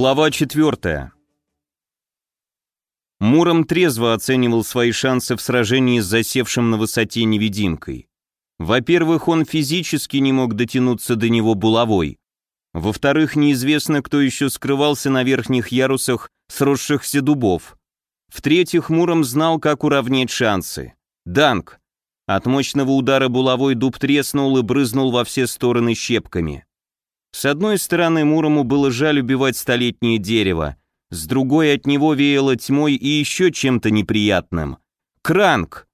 Глава 4. Муром трезво оценивал свои шансы в сражении с засевшим на высоте невидимкой. Во-первых, он физически не мог дотянуться до него булавой. Во-вторых, неизвестно, кто еще скрывался на верхних ярусах сросшихся дубов. В-третьих, Муром знал, как уравнять шансы. Данк. От мощного удара булавой дуб треснул и брызнул во все стороны щепками. С одной стороны, Мурому было жаль убивать столетнее дерево, с другой от него веяло тьмой и еще чем-то неприятным. Кранк!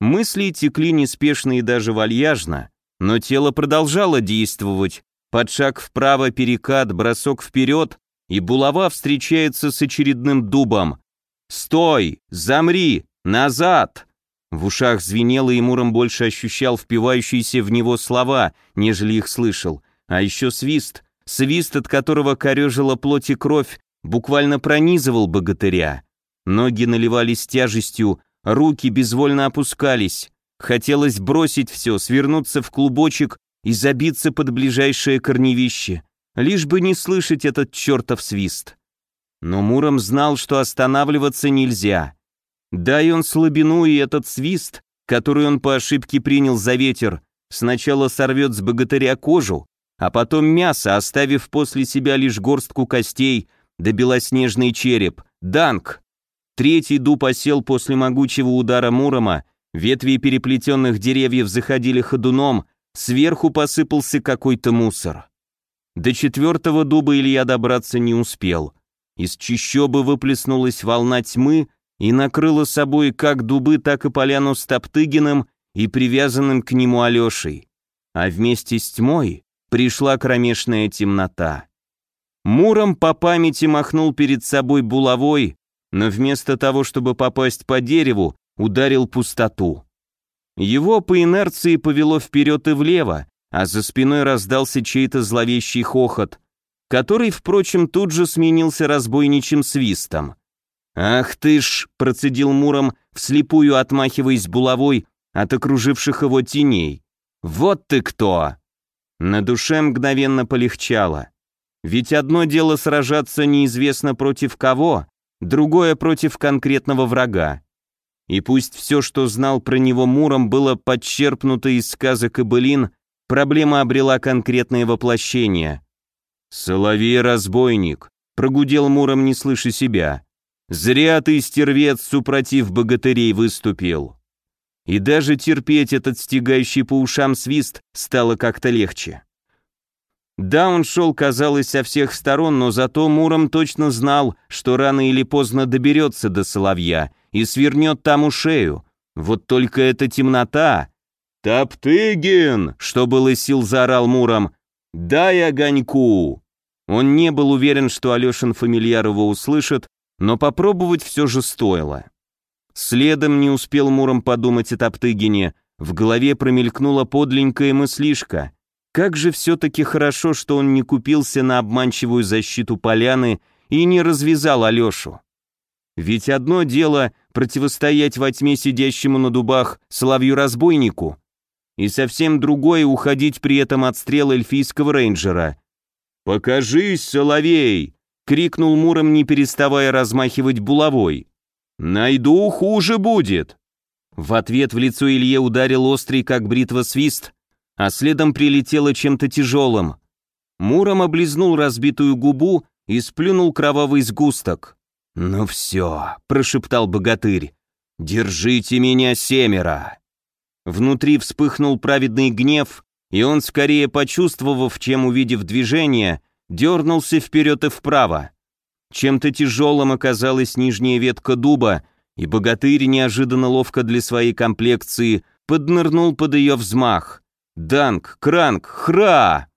Мысли текли неспешно и даже вальяжно, но тело продолжало действовать. Под шаг вправо перекат, бросок вперед, и булава встречается с очередным дубом. «Стой! Замри! Назад!» В ушах звенело, и Муром больше ощущал впивающиеся в него слова, нежели их слышал. А еще свист, свист, от которого корежила плоть и кровь, буквально пронизывал богатыря. Ноги наливались тяжестью, руки безвольно опускались. Хотелось бросить все, свернуться в клубочек и забиться под ближайшее корневище, лишь бы не слышать этот чертов свист. Но Муром знал, что останавливаться нельзя. Дай он слабину, и этот свист, который он по ошибке принял за ветер, сначала сорвет с богатыря кожу, а потом мясо, оставив после себя лишь горстку костей да белоснежный череп. Данк! Третий дуб осел после могучего удара Мурома, ветви переплетенных деревьев заходили ходуном, сверху посыпался какой-то мусор. До четвертого дуба Илья добраться не успел. Из чищобы выплеснулась волна тьмы и накрыла собой как дубы, так и поляну с Топтыгиным и привязанным к нему Алешей. А вместе с тьмой пришла кромешная темнота. Муром по памяти махнул перед собой булавой, но вместо того, чтобы попасть по дереву, ударил пустоту. Его по инерции повело вперед и влево, а за спиной раздался чей-то зловещий хохот, который, впрочем, тут же сменился разбойничьим свистом. «Ах ты ж!» — процедил Муром, вслепую отмахиваясь булавой от окруживших его теней. «Вот ты кто!» На душе мгновенно полегчало. Ведь одно дело сражаться неизвестно против кого, другое против конкретного врага. И пусть все, что знал про него Муром, было подчерпнуто из сказок и былин, проблема обрела конкретное воплощение. «Соловей-разбойник», — прогудел Муром, не слыша себя. «Зря ты, стервец, супротив богатырей выступил» и даже терпеть этот стегающий по ушам свист стало как-то легче. Да, он шел, казалось, со всех сторон, но зато Муром точно знал, что рано или поздно доберется до соловья и свернет тому шею. Вот только эта темнота... «Топтыгин!» — что было сил, заорал Муром. «Дай огоньку!» Он не был уверен, что Алешин фамильяр его услышит, но попробовать все же стоило. Следом не успел Муром подумать о Топтыгине, в голове промелькнула подленькая мыслишка. Как же все-таки хорошо, что он не купился на обманчивую защиту поляны и не развязал Алешу. Ведь одно дело противостоять во тьме сидящему на дубах соловью-разбойнику, и совсем другое уходить при этом от стрел эльфийского рейнджера. «Покажись, соловей!» — крикнул Муром, не переставая размахивать булавой. «Найду, хуже будет!» В ответ в лицо Илье ударил острый, как бритва, свист, а следом прилетело чем-то тяжелым. Муром облизнул разбитую губу и сплюнул кровавый сгусток. «Ну все», — прошептал богатырь, — «держите меня семеро!» Внутри вспыхнул праведный гнев, и он, скорее почувствовав, чем увидев движение, дернулся вперед и вправо. Чем-то тяжелым оказалась нижняя ветка дуба, и богатырь неожиданно ловко для своей комплекции поднырнул под ее взмах. Данк, кранк, хра!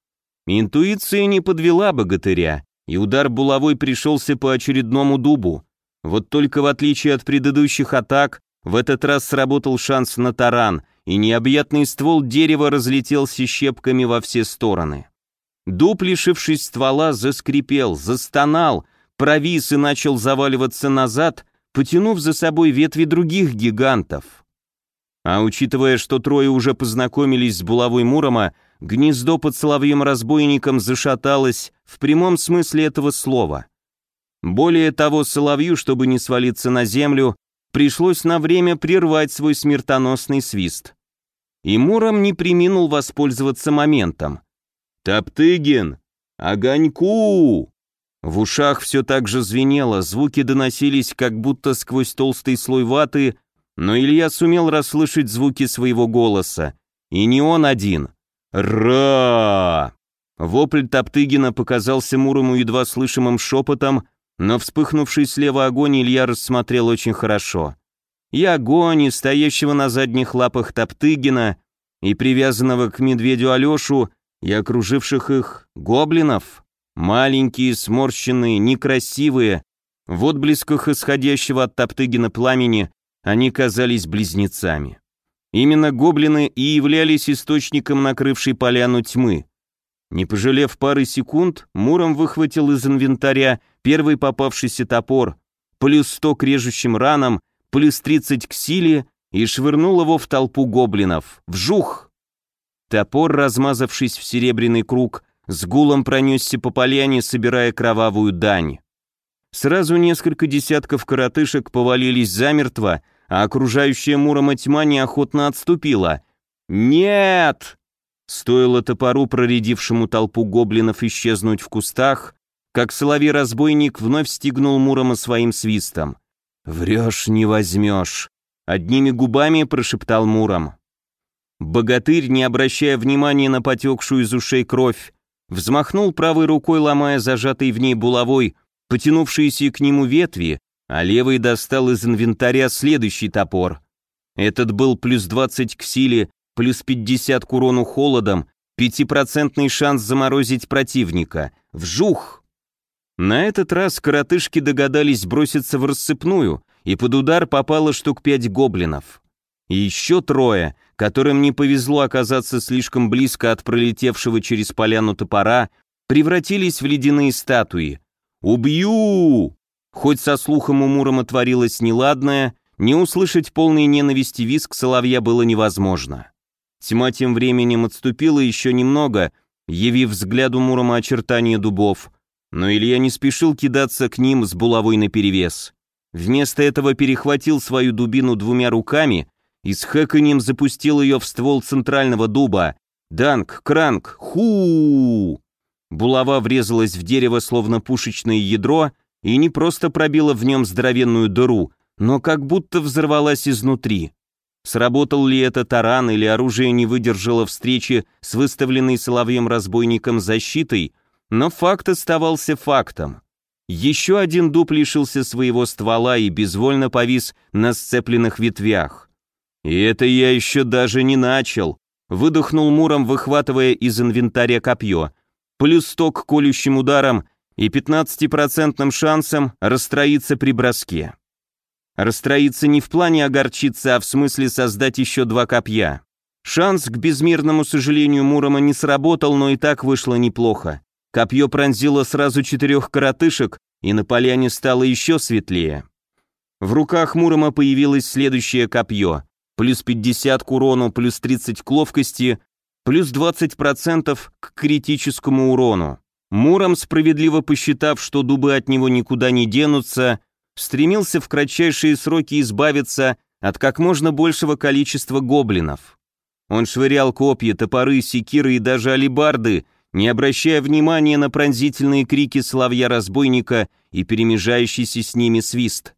Интуиция не подвела богатыря, и удар булавой пришелся по очередному дубу. Вот только в отличие от предыдущих атак, в этот раз сработал шанс на таран, и необъятный ствол дерева разлетелся щепками во все стороны. Дуб, лишившись ствола, заскрипел, застонал, провис и начал заваливаться назад, потянув за собой ветви других гигантов. А учитывая, что трое уже познакомились с булавой Мурома, гнездо под соловьем-разбойником зашаталось в прямом смысле этого слова. Более того, Соловью, чтобы не свалиться на землю, пришлось на время прервать свой смертоносный свист. И Муром не приминул воспользоваться моментом. «Топтыгин! Огоньку!» В ушах все так же звенело, звуки доносились как будто сквозь толстый слой ваты, но Илья сумел расслышать звуки своего голоса. И не он один. «Ра!» Вопль Топтыгина показался Мурому едва слышимым шепотом, но вспыхнувший слева огонь Илья рассмотрел очень хорошо. И огонь, и стоящего на задних лапах Топтыгина, и привязанного к медведю Алешу, и окруживших их гоблинов. Маленькие, сморщенные, некрасивые. В отблесках исходящего от Топтыгина пламени они казались близнецами. Именно гоблины и являлись источником накрывшей поляну тьмы. Не пожалев пары секунд, Муром выхватил из инвентаря первый попавшийся топор, плюс сто к режущим ранам, плюс тридцать к силе и швырнул его в толпу гоблинов. Вжух! Топор, размазавшись в серебряный круг, с гулом пронесся по поляне, собирая кровавую дань. Сразу несколько десятков коротышек повалились замертво, а окружающая Мурома тьма неохотно отступила. «Нет!» Стоило топору, проредившему толпу гоблинов, исчезнуть в кустах, как соловей-разбойник вновь стегнул Мурома своим свистом. «Врешь, не возьмешь», — одними губами прошептал Муром. Богатырь, не обращая внимания на потекшую из ушей кровь, взмахнул правой рукой, ломая зажатый в ней булавой, потянувшиеся к нему ветви, а левый достал из инвентаря следующий топор. Этот был плюс 20 к силе плюс 50 к урону холодом, пятипроцентный шанс заморозить противника. Вжух! На этот раз коротышки догадались броситься в рассыпную, и под удар попало штук пять гоблинов. И еще трое, которым не повезло оказаться слишком близко от пролетевшего через поляну топора, превратились в ледяные статуи. «Убью!» Хоть со слухом у Мурома творилось неладное, не услышать полной ненависти виск соловья было невозможно. Тьма тем временем отступила еще немного, явив взгляду Мурома очертания дубов, но Илья не спешил кидаться к ним с булавой наперевес. Вместо этого перехватил свою дубину двумя руками и с хэканьем запустил ее в ствол центрального дуба. Данк, кранк, ху! Булава врезалась в дерево, словно пушечное ядро, и не просто пробила в нем здоровенную дыру, но как будто взорвалась изнутри. Сработал ли это таран или оружие не выдержало встречи с выставленной соловьем-разбойником защитой, но факт оставался фактом. Еще один дуб лишился своего ствола и безвольно повис на сцепленных ветвях. «И это я еще даже не начал», — выдохнул Муром, выхватывая из инвентаря копье. Плюс сто к колющим ударам и 15% шансом расстроиться при броске. Расстроиться не в плане огорчиться, а в смысле создать еще два копья. Шанс, к безмерному сожалению, Мурома не сработал, но и так вышло неплохо. Копье пронзило сразу четырех коротышек, и на поляне стало еще светлее. В руках Мурома появилось следующее копье. Плюс 50 к урону, плюс 30 к ловкости, плюс 20% к критическому урону. Муром, справедливо посчитав, что дубы от него никуда не денутся, стремился в кратчайшие сроки избавиться от как можно большего количества гоблинов. Он швырял копья, топоры, секиры и даже алибарды, не обращая внимания на пронзительные крики соловья-разбойника и перемежающийся с ними свист.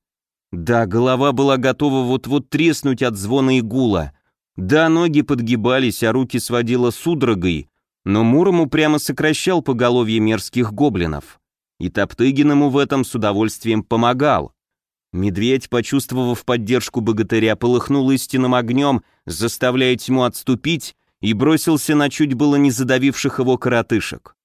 Да, голова была готова вот-вот треснуть от звона и гула. Да, ноги подгибались, а руки сводило судорогой, но Мурому прямо сокращал поголовье мерзких гоблинов и Топтыгин ему в этом с удовольствием помогал. Медведь, почувствовав поддержку богатыря, полыхнул истинным огнем, заставляя тьму отступить, и бросился на чуть было не задавивших его коротышек.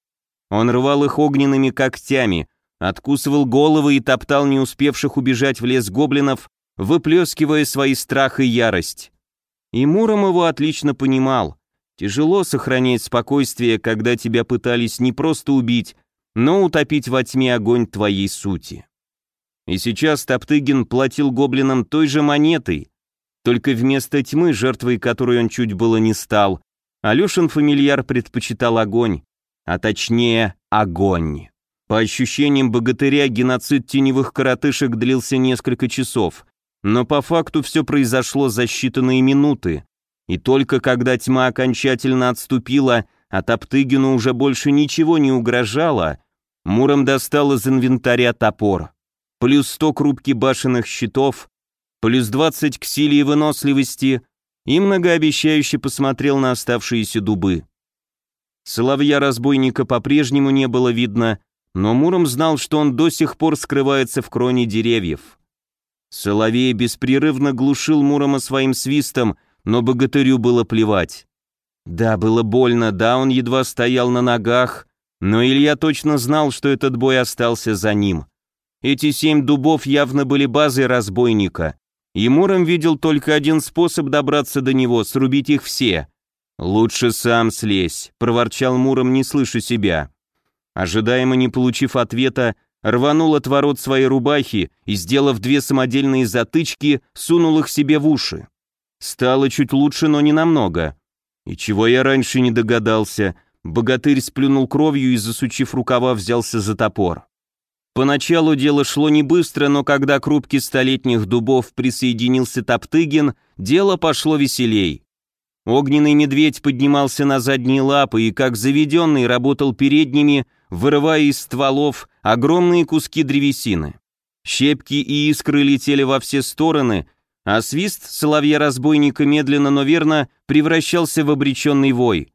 Он рвал их огненными когтями, откусывал головы и топтал не успевших убежать в лес гоблинов, выплескивая свои страх и ярость. И Муром его отлично понимал. Тяжело сохранять спокойствие, когда тебя пытались не просто убить, но утопить во тьме огонь твоей сути. И сейчас Топтыгин платил гоблинам той же монетой, только вместо тьмы, жертвой которой он чуть было не стал, Алешин фамильяр предпочитал огонь, а точнее огонь. По ощущениям богатыря, геноцид теневых коротышек длился несколько часов, но по факту все произошло за считанные минуты, и только когда тьма окончательно отступила, а Топтыгину уже больше ничего не угрожало, Муром достал из инвентаря топор. Плюс сто крупки башенных щитов, плюс двадцать к силе и выносливости, и многообещающе посмотрел на оставшиеся дубы. Соловья-разбойника по-прежнему не было видно, но Муром знал, что он до сих пор скрывается в кроне деревьев. Соловей беспрерывно глушил Мурома своим свистом, но богатырю было плевать. Да, было больно, да, он едва стоял на ногах, но Илья точно знал, что этот бой остался за ним. Эти семь дубов явно были базой разбойника, и Муром видел только один способ добраться до него, срубить их все. «Лучше сам слезь», — проворчал Муром, не слыша себя. Ожидаемо не получив ответа, рванул от ворот своей рубахи и, сделав две самодельные затычки, сунул их себе в уши. Стало чуть лучше, но не намного. И чего я раньше не догадался, богатырь сплюнул кровью и, засучив рукава, взялся за топор. Поначалу дело шло не быстро, но когда к рубке столетних дубов присоединился Топтыгин, дело пошло веселей. Огненный медведь поднимался на задние лапы и, как заведенный, работал передними, вырывая из стволов огромные куски древесины. Щепки и искры летели во все стороны, а свист соловья-разбойника медленно, но верно превращался в обреченный вой.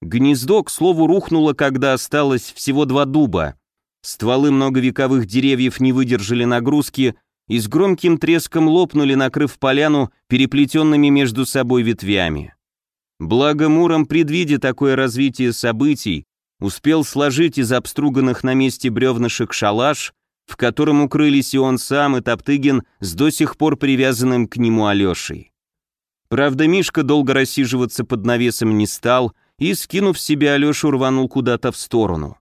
Гнездо, к слову, рухнуло, когда осталось всего два дуба. Стволы многовековых деревьев не выдержали нагрузки и с громким треском лопнули, накрыв поляну переплетенными между собой ветвями. Благо Муром, предвидя такое развитие событий, успел сложить из обструганных на месте бревнышек шалаш, в котором укрылись и он сам, и Топтыгин с до сих пор привязанным к нему Алешей. Правда, Мишка долго рассиживаться под навесом не стал и, скинув себе Алешу, рванул куда-то в сторону.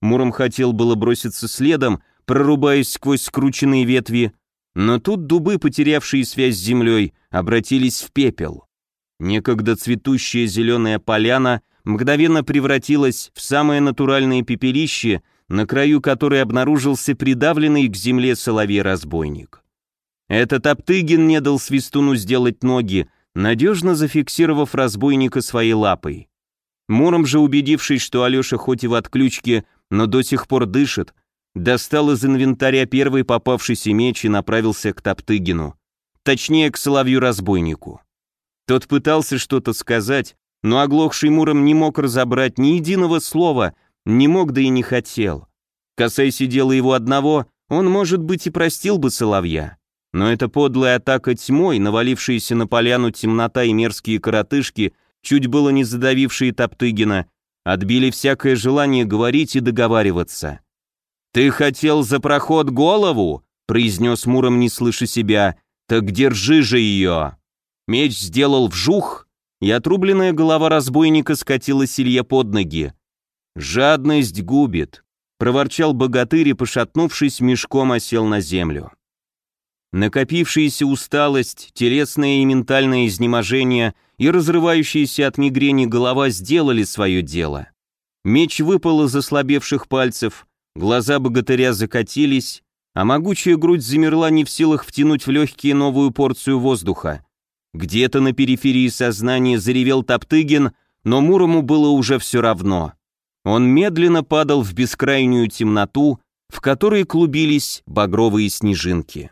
Муром хотел было броситься следом, прорубаясь сквозь скрученные ветви, но тут дубы, потерявшие связь с землей, обратились в пепел. Некогда цветущая зеленая поляна мгновенно превратилась в самое натуральное пепелище, на краю которой обнаружился придавленный к земле соловей-разбойник. Этот Оптыгин не дал свистуну сделать ноги, надежно зафиксировав разбойника своей лапой. Муром же, убедившись, что Алеша хоть и в отключке, но до сих пор дышит, достал из инвентаря первый попавшийся меч и направился к Топтыгину. Точнее, к соловью-разбойнику. Тот пытался что-то сказать, но оглохший Муром не мог разобрать ни единого слова, не мог да и не хотел. Касаясь дело его одного, он, может быть, и простил бы Соловья. Но эта подлая атака тьмой, навалившаяся на поляну темнота и мерзкие коротышки, чуть было не задавившие Топтыгина, отбили всякое желание говорить и договариваться. «Ты хотел за проход голову?» — произнес Муром, не слыша себя. «Так держи же ее!» Меч сделал вжух, и отрубленная голова разбойника скатилась Илье под ноги. «Жадность губит», — проворчал богатырь и, пошатнувшись, мешком осел на землю. Накопившаяся усталость, телесное и ментальное изнеможение и разрывающаяся от мигрени голова сделали свое дело. Меч выпал из ослабевших пальцев, глаза богатыря закатились, а могучая грудь замерла не в силах втянуть в легкие новую порцию воздуха. Где-то на периферии сознания заревел Топтыгин, но Мурому было уже все равно. Он медленно падал в бескрайнюю темноту, в которой клубились багровые снежинки.